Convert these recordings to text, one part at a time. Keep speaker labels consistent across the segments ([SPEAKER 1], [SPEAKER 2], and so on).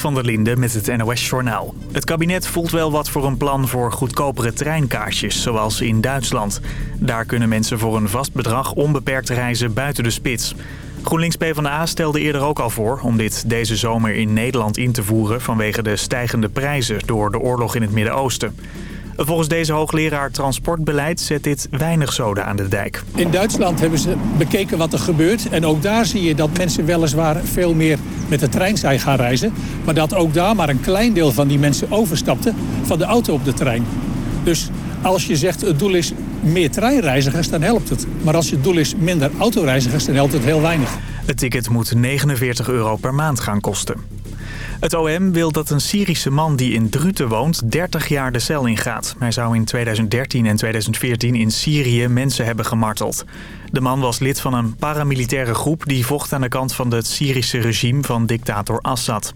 [SPEAKER 1] Van der Linde met het NOS-journaal. Het kabinet voelt wel wat voor een plan voor goedkopere treinkaartjes, zoals in Duitsland. Daar kunnen mensen voor een vast bedrag onbeperkt reizen buiten de spits. GroenLinks PvdA stelde eerder ook al voor om dit deze zomer in Nederland in te voeren... vanwege de stijgende prijzen door de oorlog in het Midden-Oosten. Volgens deze hoogleraar transportbeleid zet dit weinig zoden aan de dijk.
[SPEAKER 2] In Duitsland hebben ze bekeken wat er gebeurt. En ook daar zie je dat mensen weliswaar veel meer met de trein zijn gaan reizen. Maar dat ook daar maar een klein deel van die mensen overstapte van de auto op de trein. Dus als je zegt het doel is meer treinreizigers, dan helpt het. Maar als je het doel is minder autoreizigers, dan helpt het heel weinig.
[SPEAKER 1] Het ticket moet 49 euro per maand gaan kosten. Het OM wil dat een Syrische man die in Druten woont 30 jaar de cel ingaat. Hij zou in 2013 en 2014 in Syrië mensen hebben gemarteld. De man was lid van een paramilitaire groep die vocht aan de kant van het Syrische regime van dictator Assad.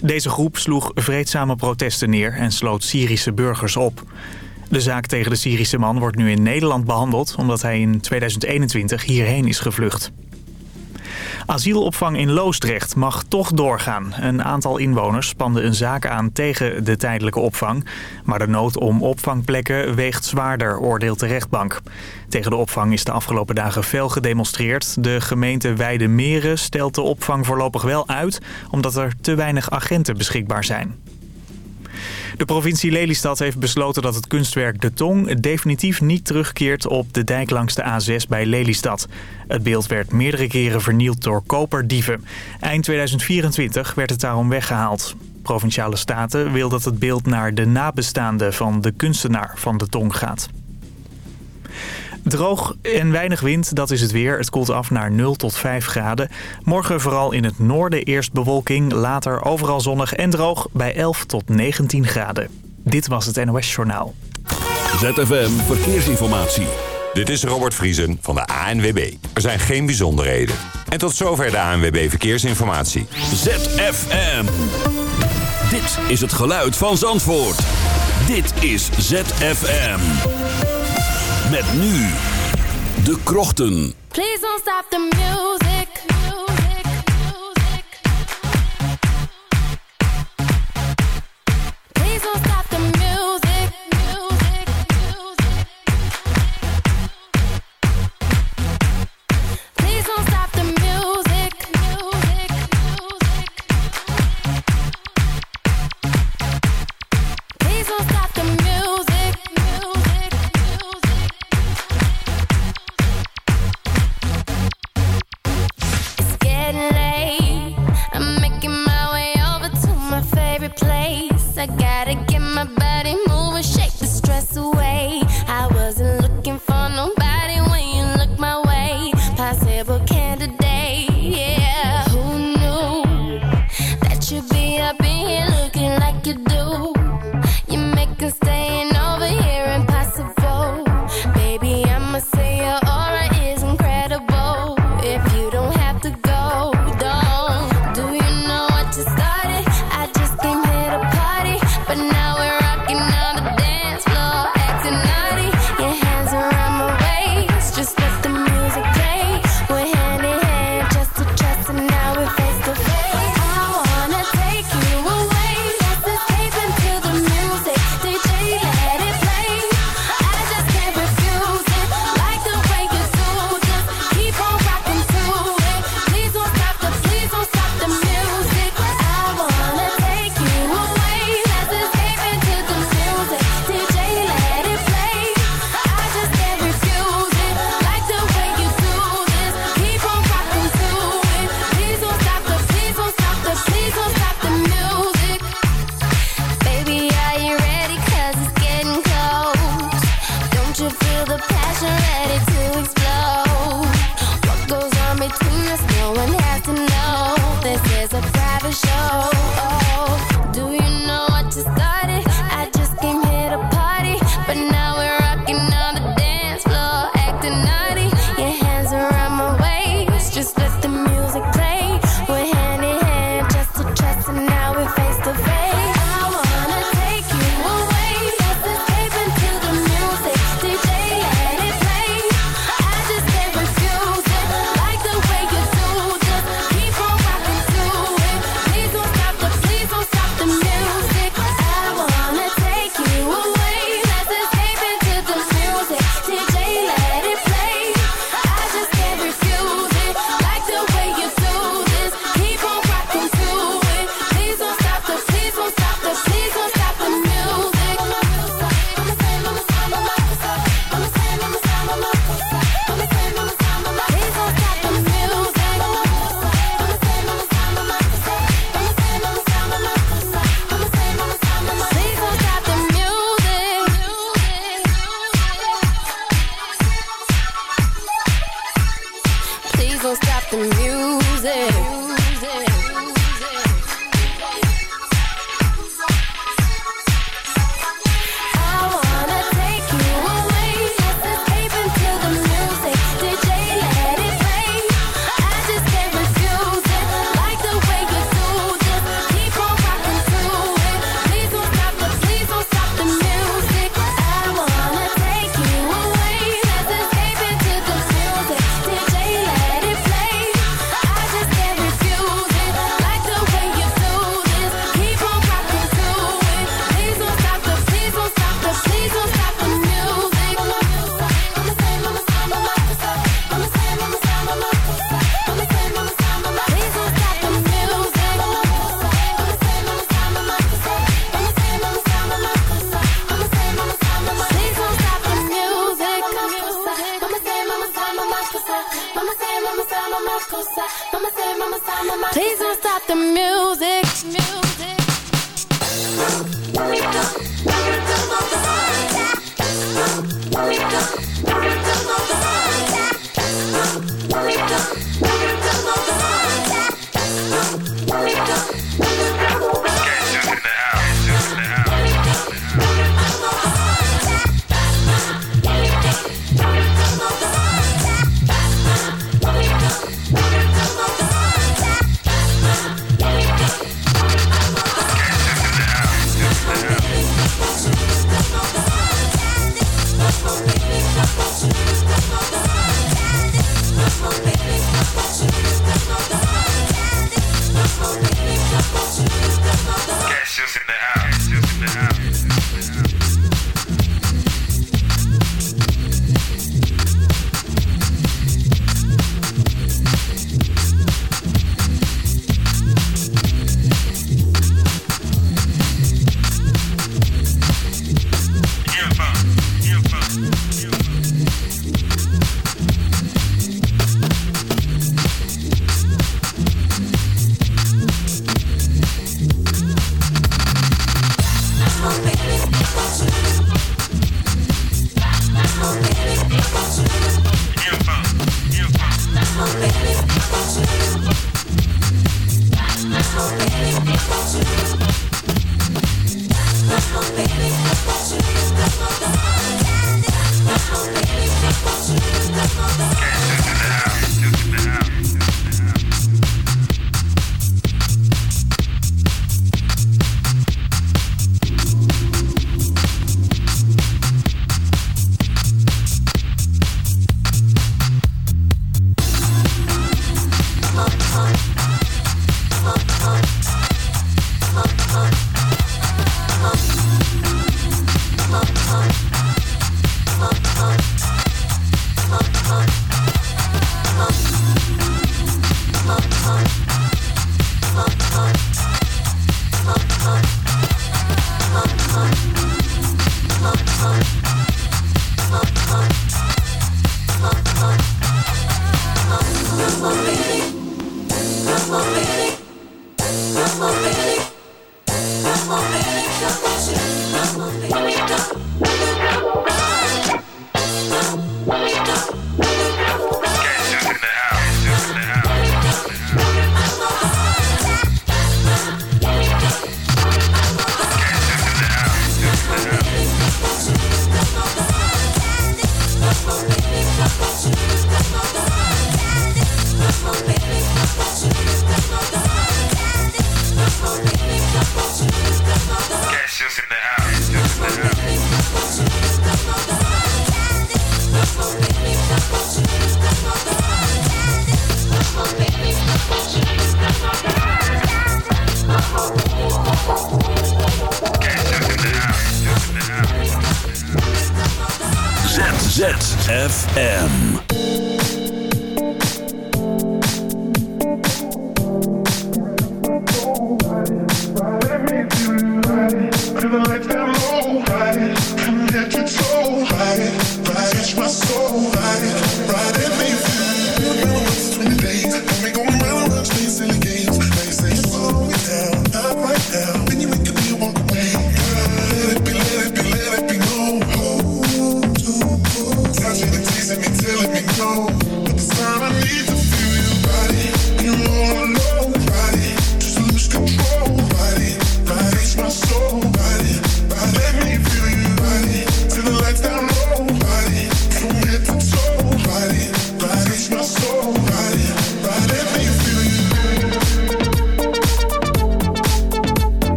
[SPEAKER 1] Deze groep sloeg vreedzame protesten neer en sloot Syrische burgers op. De zaak tegen de Syrische man wordt nu in Nederland behandeld... omdat hij in 2021 hierheen is gevlucht. Asielopvang in Loosdrecht mag toch doorgaan. Een aantal inwoners spande een zaak aan tegen de tijdelijke opvang. Maar de nood om opvangplekken weegt zwaarder, oordeelt de rechtbank. Tegen de opvang is de afgelopen dagen fel gedemonstreerd. De gemeente Weide-Meren stelt de opvang voorlopig wel uit... omdat er te weinig agenten beschikbaar zijn. De provincie Lelystad heeft besloten dat het kunstwerk De Tong definitief niet terugkeert op de dijk langs de A6 bij Lelystad. Het beeld werd meerdere keren vernield door koperdieven. Eind 2024 werd het daarom weggehaald. Provinciale Staten wil dat het beeld naar de nabestaanden van de kunstenaar van De Tong gaat. Droog en weinig wind, dat is het weer. Het koelt af naar 0 tot 5 graden. Morgen vooral in het noorden eerst bewolking, later overal zonnig en droog bij 11 tot 19 graden. Dit was het NOS Journaal.
[SPEAKER 3] ZFM Verkeersinformatie.
[SPEAKER 4] Dit is Robert Vriesen van de ANWB. Er zijn geen bijzonderheden. En tot zover de ANWB Verkeersinformatie.
[SPEAKER 3] ZFM. Dit is het geluid van Zandvoort. Dit is ZFM. Met nu de krochten.
[SPEAKER 5] Please don't stop the music.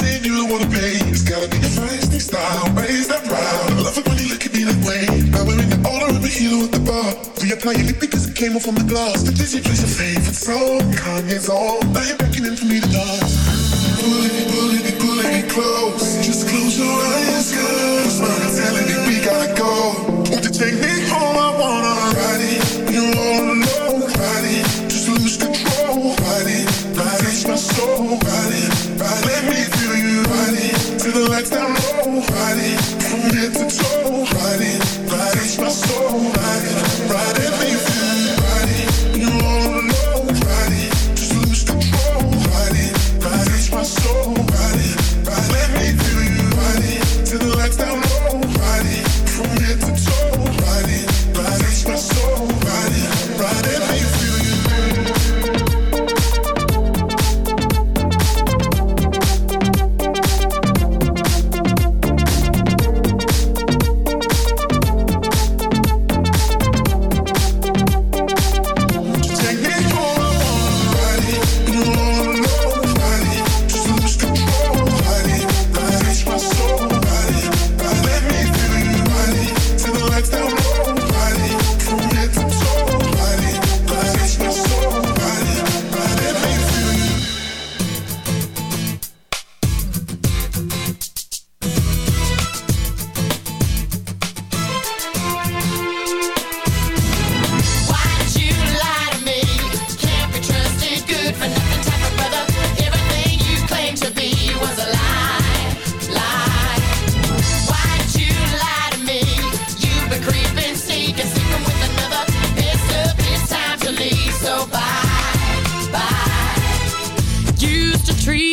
[SPEAKER 6] You don't wanna pay. It's gotta be your feisty style, raise that round. I love it when you look at me that way. Now we're in the order of a hero at the bar. We apply your lip because it came off from the glass. The Disney plays your favorite song, Kanye's on. Now you're beckoning for me to dance. Pulling me, pulling me, pulling me close. Just close your eyes, girl. Smile telling me we gotta go. Won't you take me home? I wanna ride it.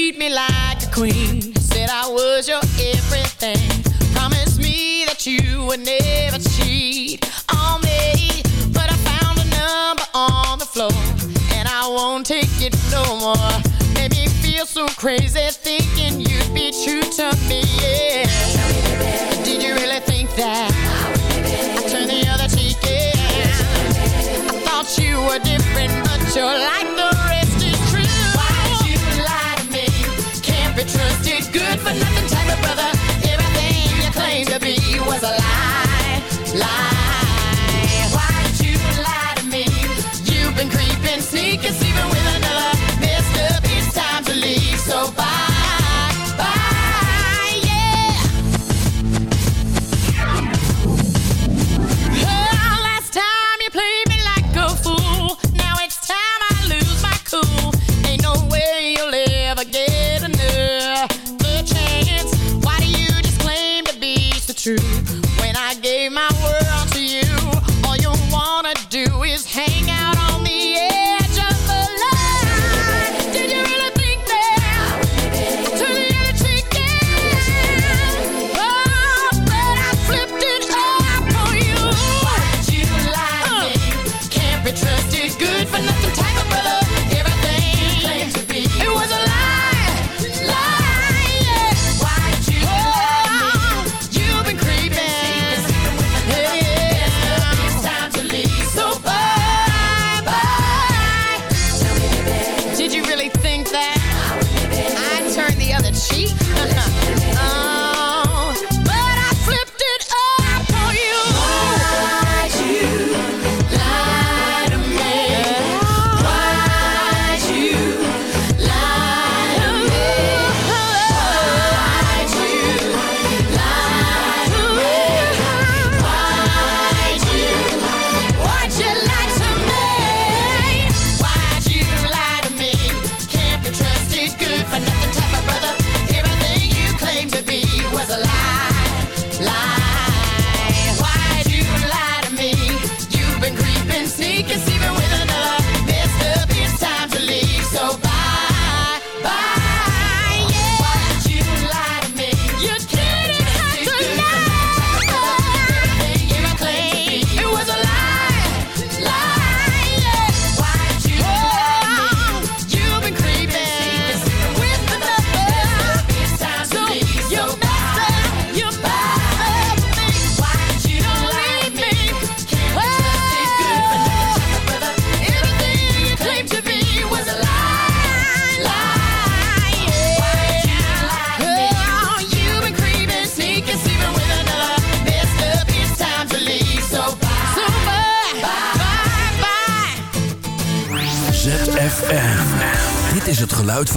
[SPEAKER 7] treat me like a queen. Said I was your everything. Promise me that you would never cheat on me. But I found a number on the floor, and I won't take it no more. Made me feel so crazy thinking you'd be true to me. Yeah. Did you really think that I turned the other cheek? Yeah. I thought you were different, but you're like. claimed to be was a lie, lie. Why did you lie to me? You've been creeping, sneaking, sleeping with another. Mr. It's time to leave, so bye, bye.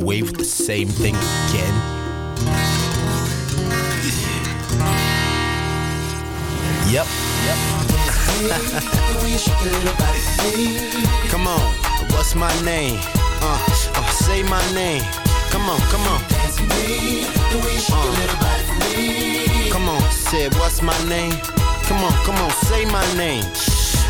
[SPEAKER 8] Away with the same thing again? Yep. come on, what's my name? Uh, uh, say my name. Come on, come on. Uh, come on, say what's my name? Come on, come on, say my name.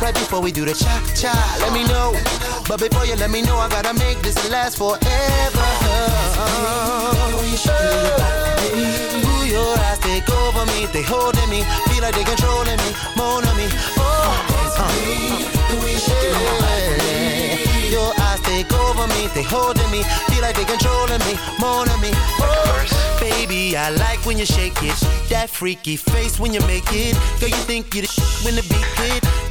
[SPEAKER 8] Right before we do the cha cha, let me know. But before you let me know, I gotta make this last forever. Ooh, your eyes take over me, they holding me, feel like they controlling me, more on me. Oh, yeah. Your eyes take over me, they holding me, feel like they controlling me, more on me. Oh, baby, I like when you shake it, that freaky face when you make it. Girl, you think you the sh- when the beat hit.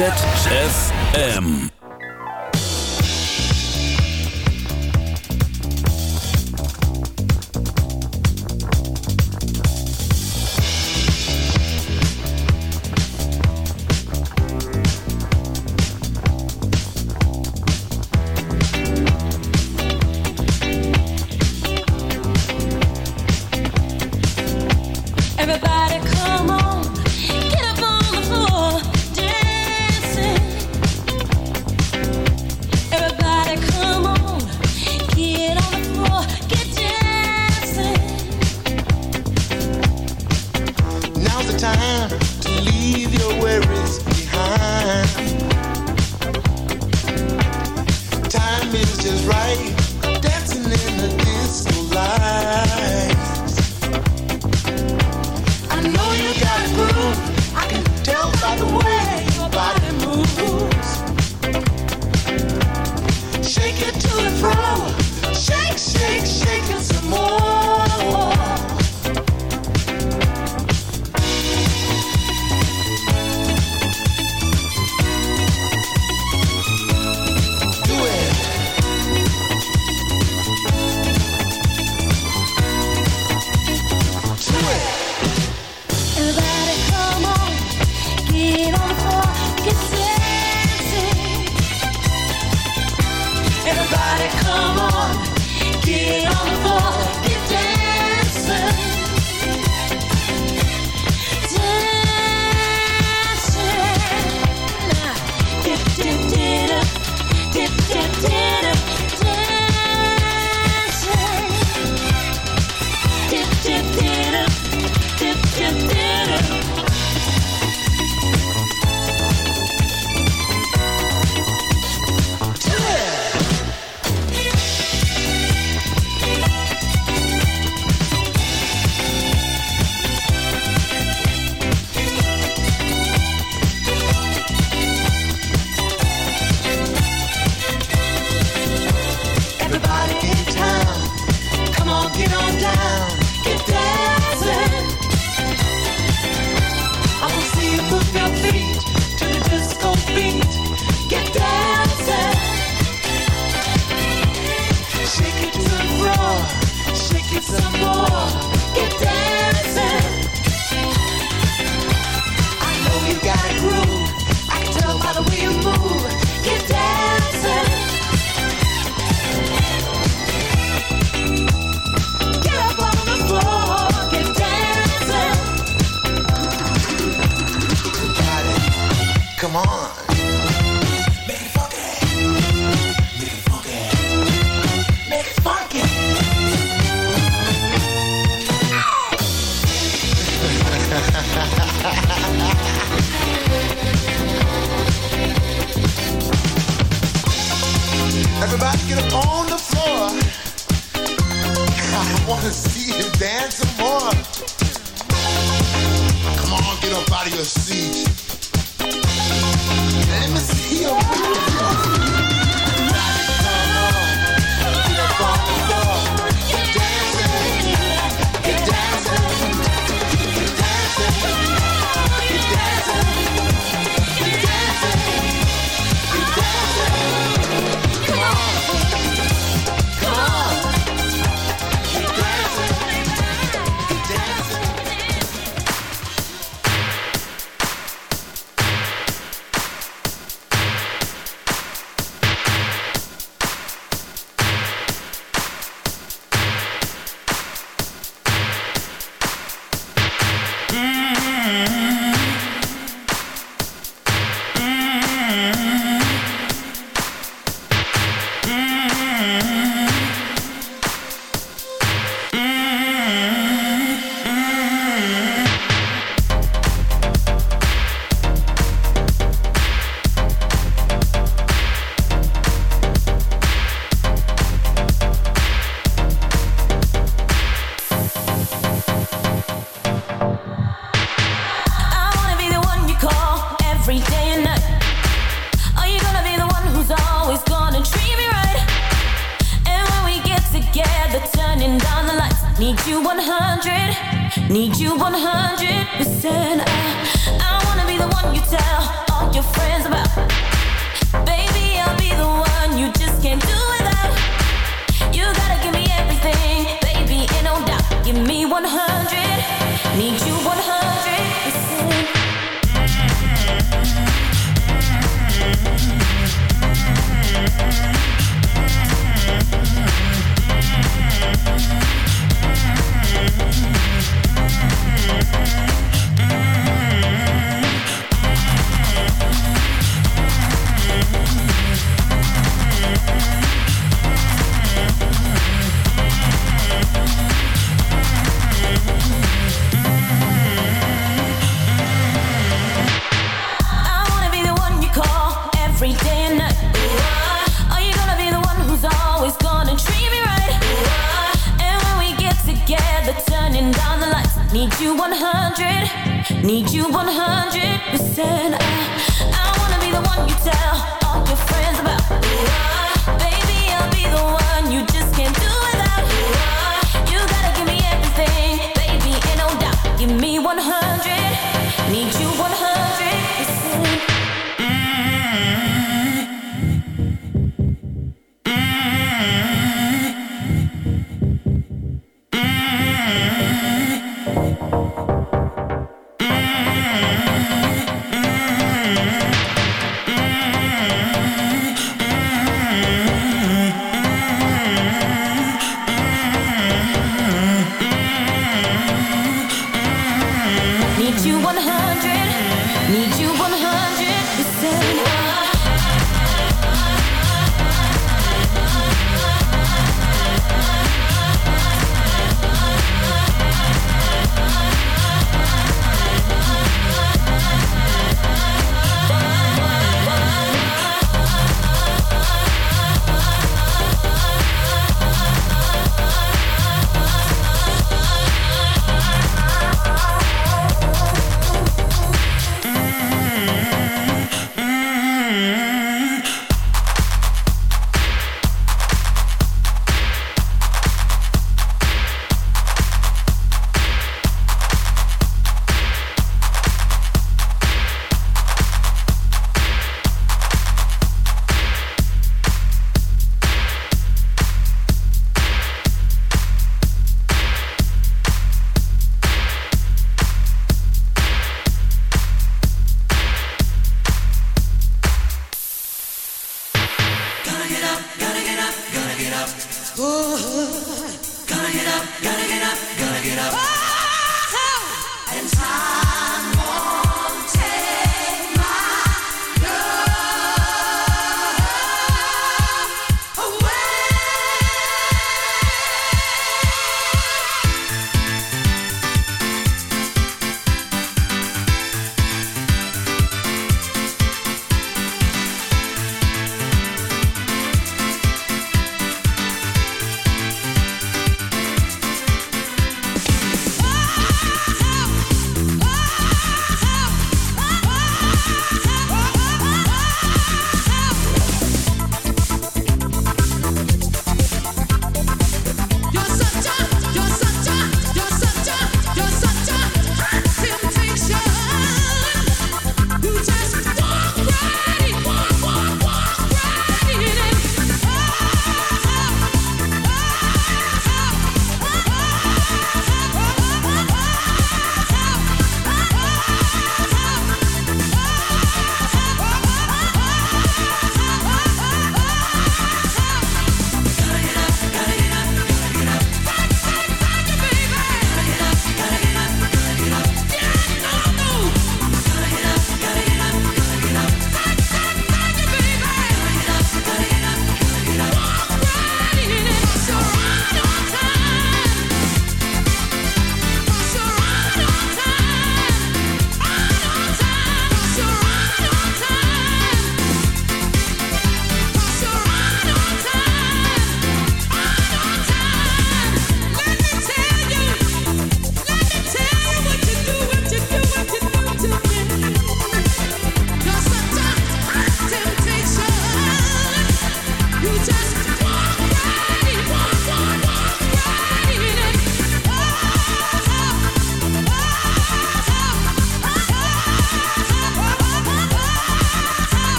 [SPEAKER 3] It.
[SPEAKER 9] Let me see you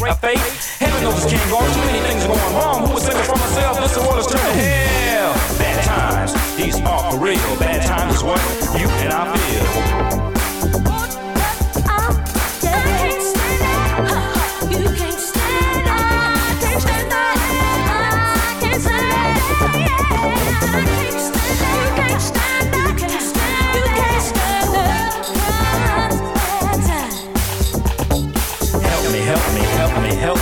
[SPEAKER 10] a fate? Heaven knows it can't go. Too many things are going wrong. Who was thinking for myself? This world is turning hell. Bad times, these are for real. Bad times is what you and I feel.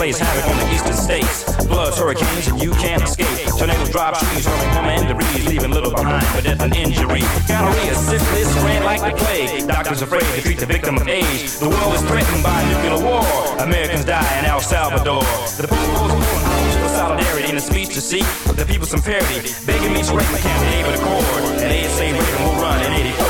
[SPEAKER 10] Plays havoc on the eastern states. Floods, hurricanes, and you can't escape. Tornadoes drop trees, hurling home and debris, leaving little behind for death and injury. Gonorrhea, syphilis, spread like the plague. Doctors afraid to treat the victim of age. The world is threatened by nuclear war. Americans die in El Salvador. The people's pulling for solidarity in a speech to seek the people some parity. Begging me to write my campaign with a cord. And ASA Reagan will run in 84.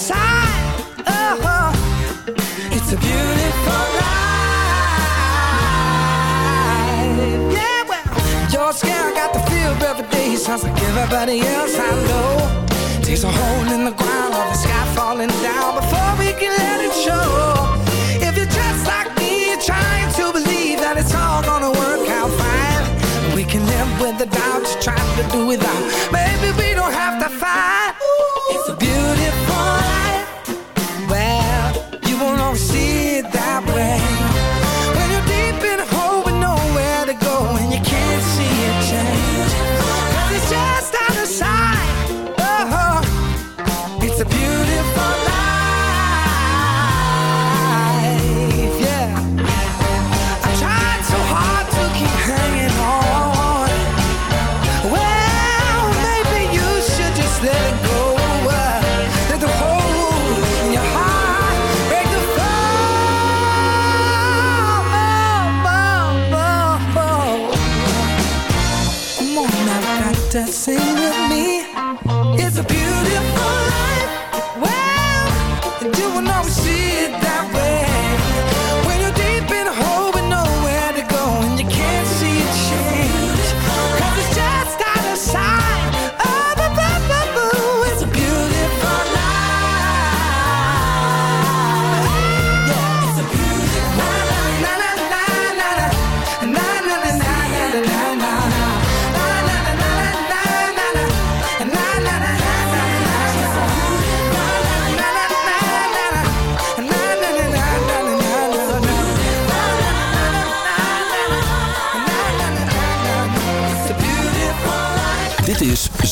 [SPEAKER 11] Oh, it's a beautiful life. Yeah, well, you're got the feel every day. Sounds like everybody else I know. Takes a hole in the ground or the sky falling down before we can let it show. If you're just like me, trying to believe that it's all gonna work out fine. We can live with the doubt you're trying to do without. Maybe we don't have to fight.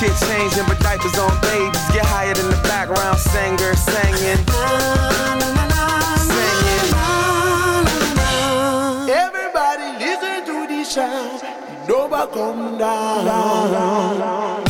[SPEAKER 12] shit changing, but diapers on babies get higher than the background singer singing.
[SPEAKER 8] Everybody listen to the sound. Nova come down.